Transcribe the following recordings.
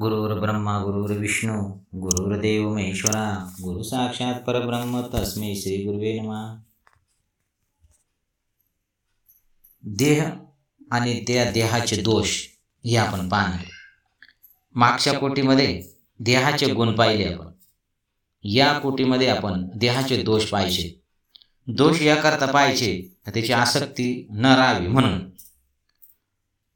गुरुर् ब्रह्मा गुरुर्विष्णू गुरुर्देव महेश्वरा गुरु साक्षात परब्रह्म तस्मै श्री गुरुवे नमा. देह आणि त्या देहाचे दोष हे आपण पाहणार. मागच्या कोटीमध्ये देहाचे गुण पाहिले आपण. या कोटीमध्ये आपण देहाचे दोष पाहिजे दोष याकरता पाहिजे त्याची आसक्ती न राहावी म्हणून.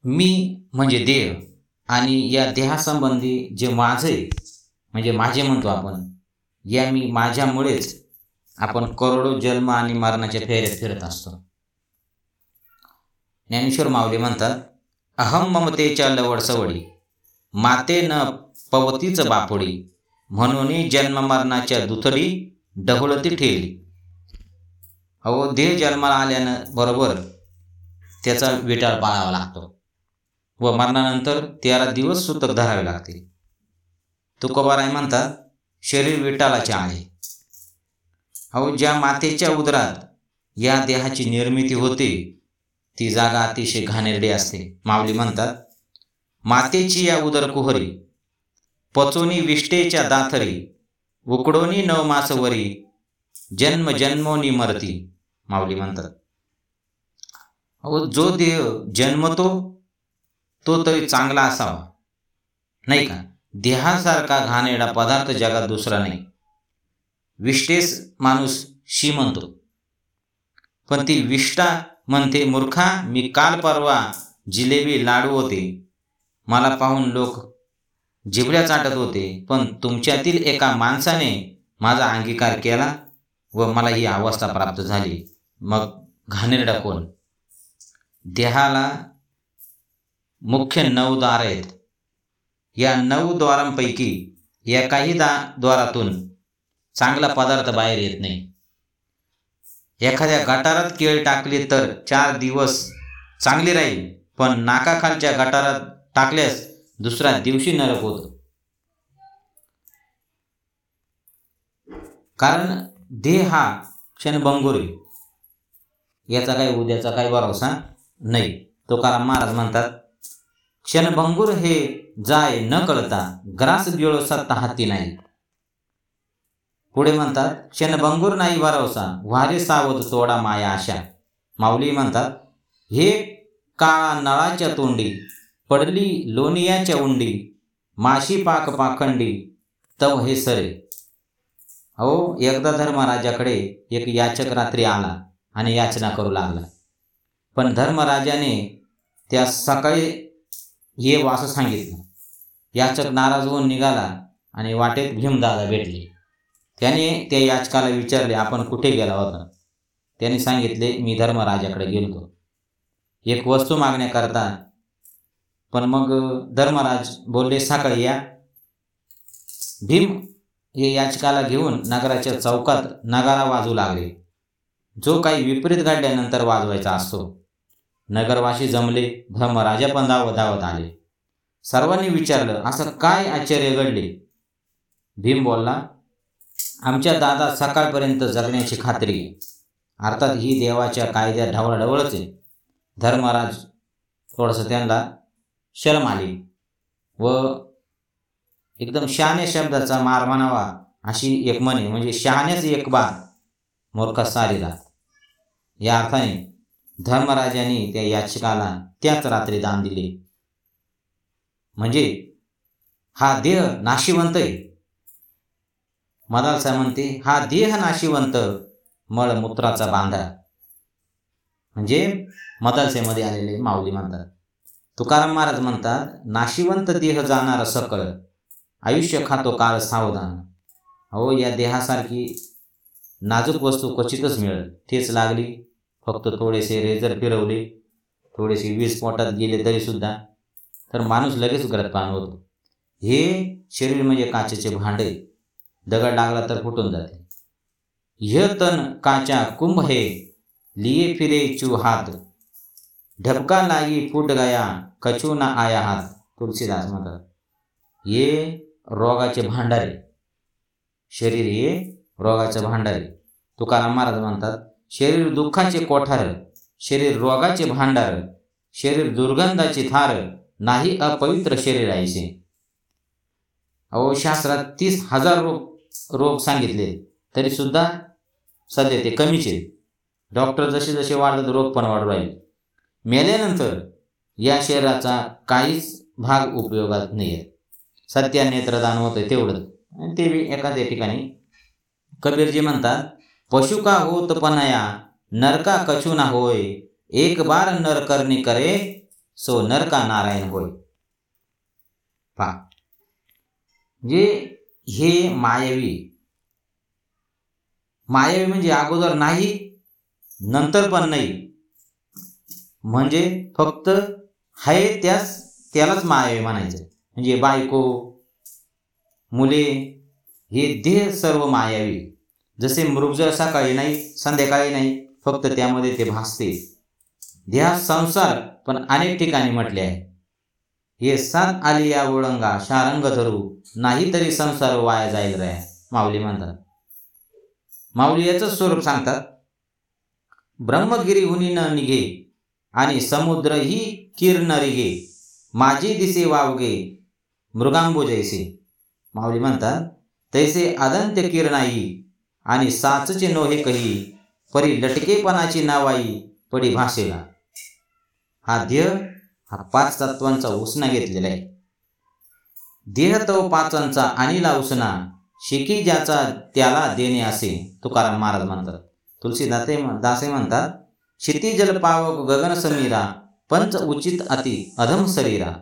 मी म्हणजे देह. आणि या देहासंबंधी जे माझे म्हणजे माझे म्हणतो आपण या मी माझ्यामुळेच आपण करोडो जन्म आणि मरणाच्या फेऱ्यात फिरत असतो. ज्ञानेश्वर माऊली म्हणतात अहम ममतेच्या लवड सवडी माते न पवतीच बापोडी म्हणून जन्म मरणाच्या दुथडी डहुळती ठेवली अहो देह जन्माला आल्यानं बरोबर त्याचा विटाळ पाळावा लागतो. व मरणानंतर तेरा दिवस सुतक धरावे लागते. तुकोबाराय म्हणतात शरीर विटालाचे आहे. अहो ज्या मातेच्या उदरात या देहाची निर्मिती होते ती जागा अतिशय घाणेरडी असते. माऊली म्हणतात मातेची या उदर कुहरी पचोनी विष्टेच्या दाथरी उकडोनी नव मासवरी जन्म जन्मोनी मरती. माऊली म्हणतात अहो जो देह जन्मतो तो तरी चांगला असावा. नाही का? देहासारखा घाणेरडा पदार्थ जगात दुसरा नाही. विष्टेस माणूस शी म्हणतो. पण ती विष्टा म्हणते मूर्खा मी काल परवा जिलेबी लाडू होते. मला पाहून लोक जिबड्या चाटत होते पण तुमच्यातील एका माणसाने माझा अंगीकार केला व मला ही अवस्था प्राप्त झाली. मग घाणेरडा कोण? देहाला मुख्य नऊ द्वार आहेत. या नऊ द्वारांपैकी एकाही दा द्वारातून चांगला पदार्थ बाहेर येत नाही. एखाद्या गटारात केळ टाकली तर चार दिवस चांगली राहील पण नाकाखालच्या गटारात टाकल्यास दुसऱ्या दिवशी नरक होतो. कारण देह हा क्षणभंगुर याचा काही उद्याचा काही भरोसा नाही. तुकाराम महाराज म्हणतात क्षणभंगूर हे जाय न कळता ग्रास गिळोसा तहाती हाती नाही. पुढे म्हणतात क्षणभंगूर नाही भरवसा वारे सावध तोडा माया आशा. माऊली म्हणतात हे काळा नळाच्या तोंडी पडली लोणियाच्या उंडी माशी पाक पाखंडी तव हे सरे. अहो एकदा धर्मराजाकडे एक याचक रात्री आला आणि याचना करू लागला. पण धर्मराजाने त्या सकाळी ये असं सांगितलं. याचक नाराज होऊन निघाला आणि वाटेत भीमदादा भेटले. त्याने त्या याचकाला विचारले आपण कुठे गेला होता? त्याने सांगितले मी धर्मराजाकडे गेलो एक वस्तू मागण्याकरता. पण मग धर्मराज बोलले सकाळी या. भीम हे याचकाला घेऊन नगराच्या चौकात नगारा वाजू लागले. जो काही विपरीत घडल्यानंतर वाजवायचा असतो नगरवासी जमले धर्मराजा पण धावत आले. सर्वांनी विचारलं असं काय आश्चर्य घडले? भीम बोलला आमच्या दादा सकाळपर्यंत जगण्याची खात्री अर्थात ही देवाच्या कायद्यात ढवळाढवळच आहे. धर्मराज थोडंसं त्यांना शरम आली. व एकदम शहाण्या शब्दाचा मार म्हणावा अशी एक म्हणे म्हणजे शहाण्याच एक बार मूर्ख सारीला. या अर्थाने धर्मराजाने त्या याचिकाला त्याच रात्री दान दिले. म्हणजे हा देह नाशिवंत आहे. मदालसा म्हणते हा देह नाशिवंत मळमूत्राचा बांधा. म्हणजे मदालसेमध्ये आलेले माऊली म्हणतात. तुकाराम महाराज म्हणतात नाशिवंत देह जाणार सकळ आयुष्य खातो काळ सावधान. अहो या देहासारखी नाजूक वस्तू क्वचितच मिळेल. तेच लागली. फक्त थोडेसे रेझर फिरवले थोडेसे वीज पोटात गेले तरीसुद्धा तर माणूस लगेच ग्रहपान होतो. हे शरीर म्हणजे काचेचे भांडे. दगड लागला तर फुटून जाते. ह्य तन काचा कुंभ हे लिये फिरे चू हात. ढबका लागी फुट गया कचू ना आया हात. तुलसीदास म्हणतात. हे रोगाचे भांडारे. शरीर हे रोगाचे भांडारे. तुकाराम महाराज म्हणतात शरीर दुःखाचे कोठार शरीर रोगाचे भांडार शरीर दुर्गंधाचे थार नाही अपवित्र शरीर आयसे अहो शास्त्रात तीस हजार रोग रोग सांगितले तरी सुद्धा सध्या ते कमीच. डॉक्टर जसे जसे वाढतात रोग पण वाढू राहिले. मेल्यानंतर या शरीराचा काहीच भाग उपयोगात नाही आहे सत्या नेत्रदान होतं तेवढंच. आणि ते बी एखाद्या ठिकाणी कबीरजी म्हणतात पशु का होत पनाया? नरका कछु ना होय। एक बार नर करणी करे सो नरका नारायण होय। पा जे हे मायावी मायावी म्हणजे अगोदर नाही नंतर पण नाही. म्हणजे फक्त आहे त्यास त्यालाच मायावी म्हणायचं. म्हणजे बायको मुले हे देह सर्व मायावी. जसे मृगजळ सकाळी नाही संध्याकाळी नाही फक्त त्यामध्ये ते भासते देहा संसार पण अनेक ठिकाणी म्हटले आहे. हे सात आली या ओळंगा शारंग धरू नाही तरी संसार वाया जाईल रे माऊली म्हणतात. माऊली याचं स्वरूप सांगतात ब्रह्मगिरी न निघे आणि समुद्र ही किरण रिगे माझी दिसे वावगे मृगांबो जैसे माऊली म्हणतात तैसे अदंत्य किरणाई आणि साचचे नोहे कही परी लटकेपणाची नावाई पडी भाषेला हा देह हा पाच तत्वांचा उसना घेतलेला आहे. देह तो पाचांचा अनिला उसना शिकी ज्याचा त्याला देणे असे तुकाराम महाराज म्हणतात. तुलसीदाते दासे म्हणतात क्षितिजल पावक गगन समीरा पंच उचित अति अधम शरीरा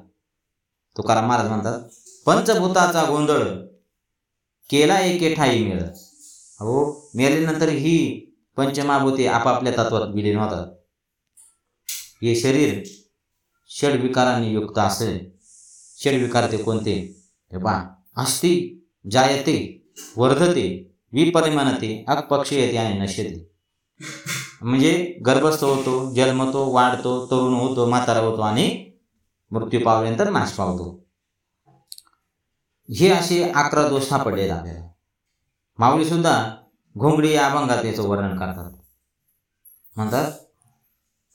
तुकाराम महाराज म्हणतात पंचभूताचा गोंधळ केला एके ठाई मिळ अहो मेल्यानंतर ही पंचमाभूते आपापल्या तत्वात विलीन होतात. हे शरीर षडविकारांनी युक्त असेल. षडविकार ते कोणते? हे बा अस्ति जायते वर्धते विपरिमानते अकपक्षीयते आणि नश्यते. म्हणजे गर्भस्थ होतो जन्मतो वाढतो तरुण होतो म्हातारा होतो आणि मृत्यू पावल्यानंतर नाश पावतो. हे असे अकरा दोष सापडले आपल्याला. माऊली सुद्धा घोंगडी या अभंगात याचं वर्णन करतात. म्हणतात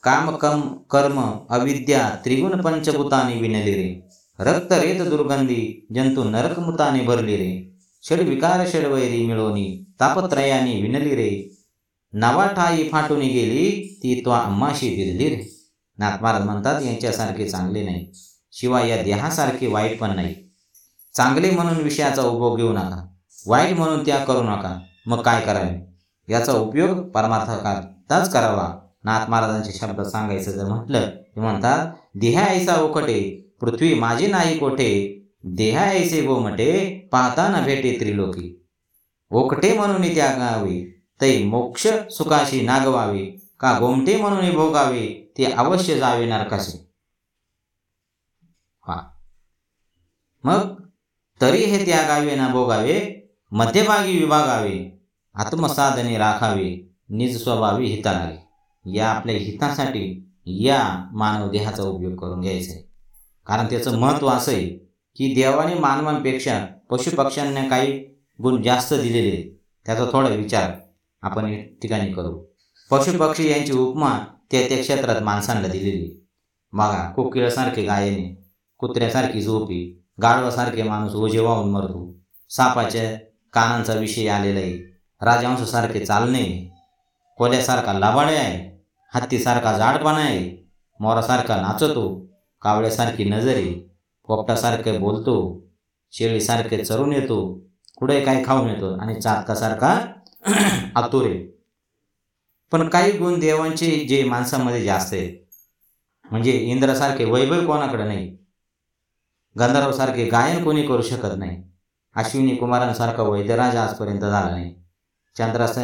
काम कम कर्म अविद्या त्रिगुण पंचभूताने विनली रे. रक्त रेत दुर्गंधी जंतू नरकमुताने भरली रे. षड विकार षडवैरी मिळवणी तापत्रयाने विनली रे. नवा ठाई फाटून गेली ती तो अम्माशी दिली रे. नाथ महाराज म्हणतात यांच्यासारखे चांगले नाही. शिवाय या देहासारखे वाईट पण नाही. चांगले म्हणून विषयाचा उपभोग घेऊ नका. वाईट म्हणून त्या करू नका. मग काय करावे? याचा उपयोग परमार्थाच करावा. नाथ महाराजांचे शब्द सांगायचं जर म्हटलं ते म्हणतात देहा ऐसा ओकटे पृथ्वी माझी नाही कोठे देहा ऐसे गोमटे पाहता न भेटे त्रिलोकी. ओकटे म्हणून त्या गावे तै मोक्ष सुखाशी नागवावे का गोमटे म्हणून भोगावे ते अवश्य जावे नरकाशी. हा. मग तरी हे त्यागावे ना भोगावे मध्यभागी विभागावे आत्मसाधने राखावे निज स्वभावी हिता लागे या आपल्या हितासाठी या मानव देहाचा उपयोग करून घ्यायचा आहे. कारण त्याचं महत्त्व असं आहे की देवाने मानवांपेक्षा पशुपक्ष्यांना काही गुण जास्त दिलेले आहेत. त्याचा थोडा विचार आपण या ठिकाणी करू. पशुपक्षी यांची उपमा त्या त्या क्षेत्रात माणसांना दिलेली बघा कोकिळासारखे गायने कुत्र्यासारखी झोपी गाढवासारखे माणूस ओझे वाहून मरतो. सापाच्या कानांचा विषय आलेला आहे. राजहंसासारखे चालणे कोल्यासारखा लाबाळे आहे हत्तीसारखा जाडपणा आहे मोरासारखा नाचतो कावळ्यासारखी नजर आहे पोपटासारखे बोलतो शेळीसारखे चरून येतो कुठे काय खाऊन येतो आणि चातकासारखा आतुरे पण काही गुण देवांचे जे माणसामध्ये जास्त आहेत. म्हणजे इंद्रासारखे वैभव कोणाकडे नाही. गंधर्वसारखे गायन कोणी करू शकत नाही. अश्विनी कुमारांसारखा वैद्यराज आजपर्यंत झाला नाही. चंद्रास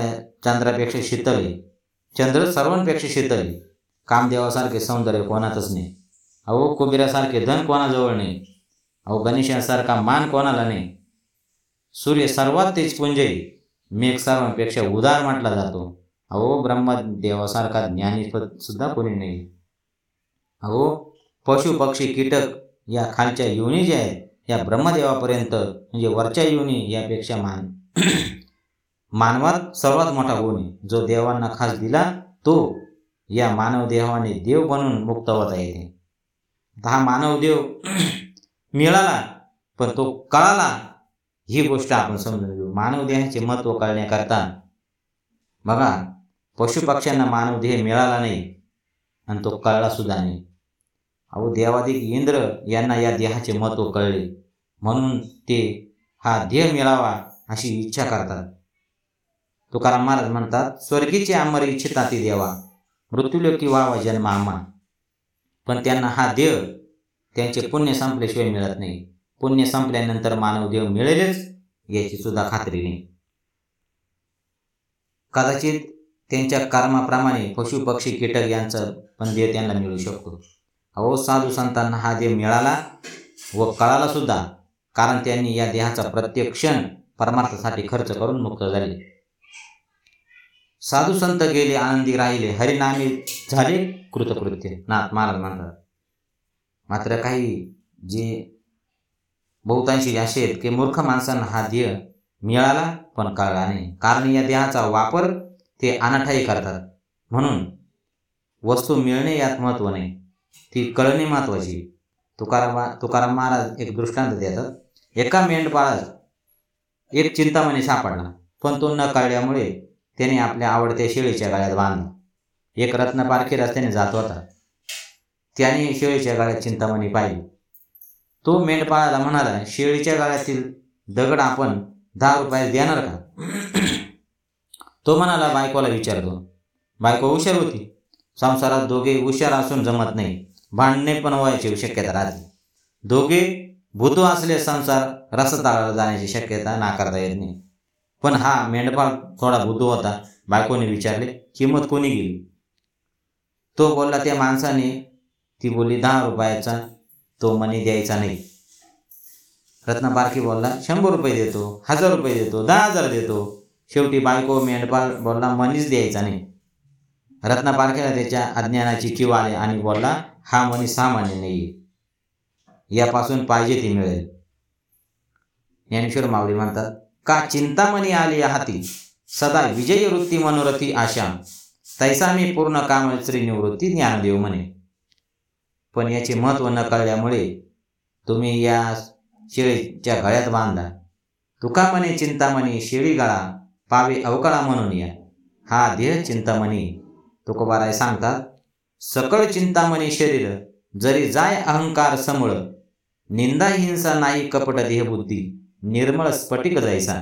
चंद्रापेक्षा शीतल आहे. चंद्र सर्वांपेक्षा शीतल आहे. कामदेवासारखे सौंदर्य कोणातच नाही. अहो कुबेरासारखे धन कोणाजवळ नाही. अहो गणेशासारखा मान कोणाला नाही. सूर्य सर्वात तेजपुंज आहे. मेघ सर्वांपेक्षा उदार म्हटला जातो. अहो ब्रह्मदेवासारखा ज्ञानी सुद्धा कोणी नाही. अहो पशु पक्षी कीटक या खालच्या योनी ज्या आहेत या ब्रह्मदेवापर्यंत म्हणजे वरच्या योनी यापेक्षा मान. मानवात सर्वात मोठा गुण आहे. जो देवांना खास दिला तो या मानव देवाने देव बनून मुक्त होता येते हा मानव देव मिळाला पण तो कळाला ही गोष्ट आपण समजून घेऊ. मानव देहाचे महत्त्व कळण्याकरता बघा पशुपक्ष्यांना मानव देह मिळाला नाही आणि तो कळला सुद्धा नाही. अहो देवाधिक इंद्र यांना या देहाचे महत्त्व कळले. म्हणून ते हा देह मिळावा अशी इच्छा करतात. तुकाराम महाराज म्हणतात स्वर्गीचे आमर इच्छिता ते देवा. मृत्यूलोकी व्हावा जन्म आम्हा. पण त्यांना हा देह त्यांचे पुण्य संपल्याशिवाय मिळत नाही. पुण्य संपल्यानंतर मानव देव मिळेलच याची सुद्धा खात्री नाही. कदाचित त्यांच्या कर्माप्रमाणे पशु पक्षी कीटक यांचं पण देह त्यांना मिळू शकतो. अहो साधू संतांना हा देह मिळाला व कळाला सुद्धा कारण त्यांनी या देहाचा प्रत्येक क्षण परमार्थासाठी खर्च करून मुक्त झाले. साधू संत गेले आनंदी राहिले हरिनामी झाले कृतकृत्य. नाथ महाराज म्हणतात. मात्र काही जे बहुतांशी असे आहेत की मूर्ख माणसांना हा देह मिळाला पण कळला नाही. कारण या देहाचा वापर ते अनाठाई करतात. म्हणून वस्तू मिळणे यात महत्त्व नाही. ती कळणे महत्त्वाची तुकाराम तुकाराम महाराज एक दृष्टांत देतात. एका मेंढपाळात एक चिंतामणी सापडला. पण तो न कळल्यामुळे त्याने आपल्या आवडत्या शेळीच्या गाळ्यात बांधला. एक रत्नपारखी रस्त्याने जात होता. त्याने शेळीच्या गाळ्यात चिंतामणी पाहिली. तो मेंढपाळाला म्हणाला शेळीच्या गाळ्यातील दगड आपण दहा रुपयात देणार का? तो म्हणाला बायकोला विचारतो. बायको हुशार होती. संसारात दोघे हुशार असून जमत नाही. भांडणे पण व्हायची शक्यता राहते. दोघे भूतो असले संसार रसताळाला जाण्याची शक्यता नाकारता येत नाही. पण हा मेंढपाळ थोडा भूतो होता. बायकोने विचारले किंमत कोणी गेली? तो बोलला त्या माणसाने. ती बोलली दहा रुपयाचा. तो मनी द्यायचा नाही. रत्नपारखी बोलला शंभर रुपये देतो हजार रुपये देतो दहा हजार देतो. शेवटी बायको मेंढपाळ बोलला मनीच द्यायचा नाही. रत्नपारखीला त्याच्या अज्ञानाची किव आली आणि बोलला हा मनी सामान्य नाही. यापासून पाहिजे ती मिळेल. ज्ञानेश्वर माऊली म्हणतात का चिंतामणी आली हाती सदा विजय वृत्ती मनोरथी आशा तैसा मी पूर्ण काम श्री निवृत्ती ज्ञानदेव म्हणे. पण याचे महत्त्व न कळल्यामुळे तुम्ही या शेळीच्या गळ्यात बांधला तुका म्हणे चिंतामणी शेळी गळा पावे अवकाळा म्हणून या. हा देह चिंतामणी तुकोबाराय सांगतात सकळ चिंतामणी शरीर जरी जाय अहंकार समळ निंदा हिंसा नाही कपट देहबुद्धी निर्मळ स्फटिक जायचा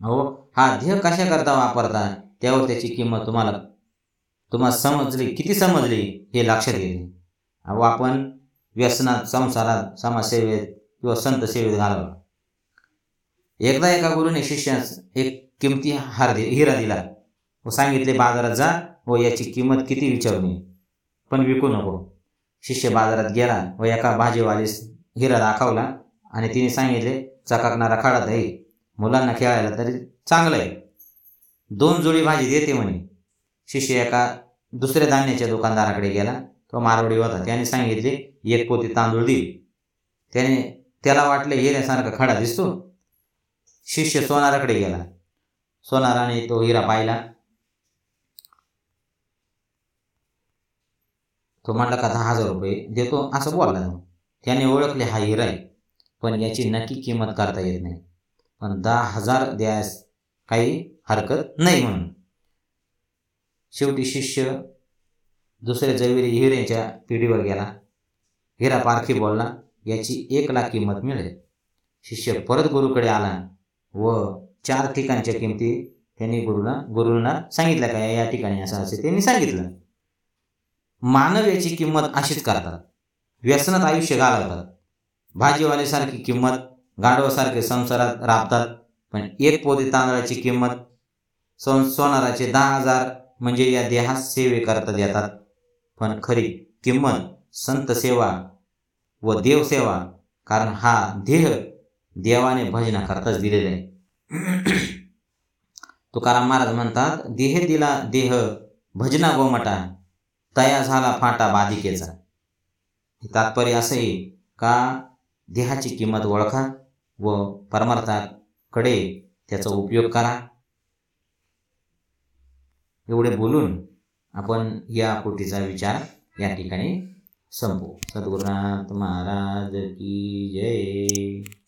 हो हा देह कशा करता वापरता त्यावर त्याची किंमत तुम्हाला तुम्हाला समजली किती समजली हे लक्षात येते अहो आपण व्यसनात संसारात समाजसेवेत किंवा संत सेवेत घालवला एकदा एका गुरुने शिष्यास एक किमती हार दि हिरा दिला. व सांगितले बाजारात जा व याची किंमत किती विचारू पण विकू नको. शिष्य बाजारात गेला व एका भाजीवालीस हिरा दाखवला आणि तिने सांगितले चकाकणारा खाडा दही. मुलांना खेळायला तरी चांगलं आहे. दोन जोडी भाजी देते म्हणे. शिष्य एका दुसऱ्या धान्याच्या दुकानदाराकडे गेला. तो मारवडी होता. त्याने सांगितले एक पोती तांदूळ दिली त्याने त्याला वाटले हिऱ्यासारखा खडा दिसतो. शिष्य सोनाराकडे गेला. सोनाराने तो हिरा पाहिला. तो म्हणला का दहा हजार रुपये देतो असं बोलला त्याने ओळखले हा हिरा आहे पण याची नक्की किंमत करता येत नाही. पण दहा हजार द्यास काही हरकत नाही म्हणून. शेवटी शिष्य दुसऱ्या जवेरी हिऱ्याच्या पिढीवर गेला. हिरा पारखी बोलला याची एक लाख किंमत मिळेल. शिष्य परत गुरुकडे आला व चार ठिकाणच्या किमती त्यांनी गुरुला गुरुंना सांगितल्या का या ठिकाणी असं असे त्यांनी सांगितलं. मानव याची किंमत अशीच करतात. व्यसनात आयुष्य घालवतात. भाजीवाल्यासारखी किंमत गाढवासारखे संसारात राबतात. पण एक पोती तांदळाची किंमत सोन सोनाराचे दहा हजार म्हणजे या देहात सेवे करता येतात पण खरी किंमत संत सेवा व देवसेवा कारण हा देह देवाने भजना करताच दिलेला आहे. तुकाराम महाराज म्हणतात देह दिला देह भजना गोमटा. तया झाला फाटा बाधिकेचा. तात्पर्य असं आहे का? देहाची किंमत ओळखा व परमार्थाकडे त्याचा उपयोग करा. एवढे बोलून आपण या कोटीचा विचार या ठिकाणी संपू सद्गुरुनाथ महाराज की जय.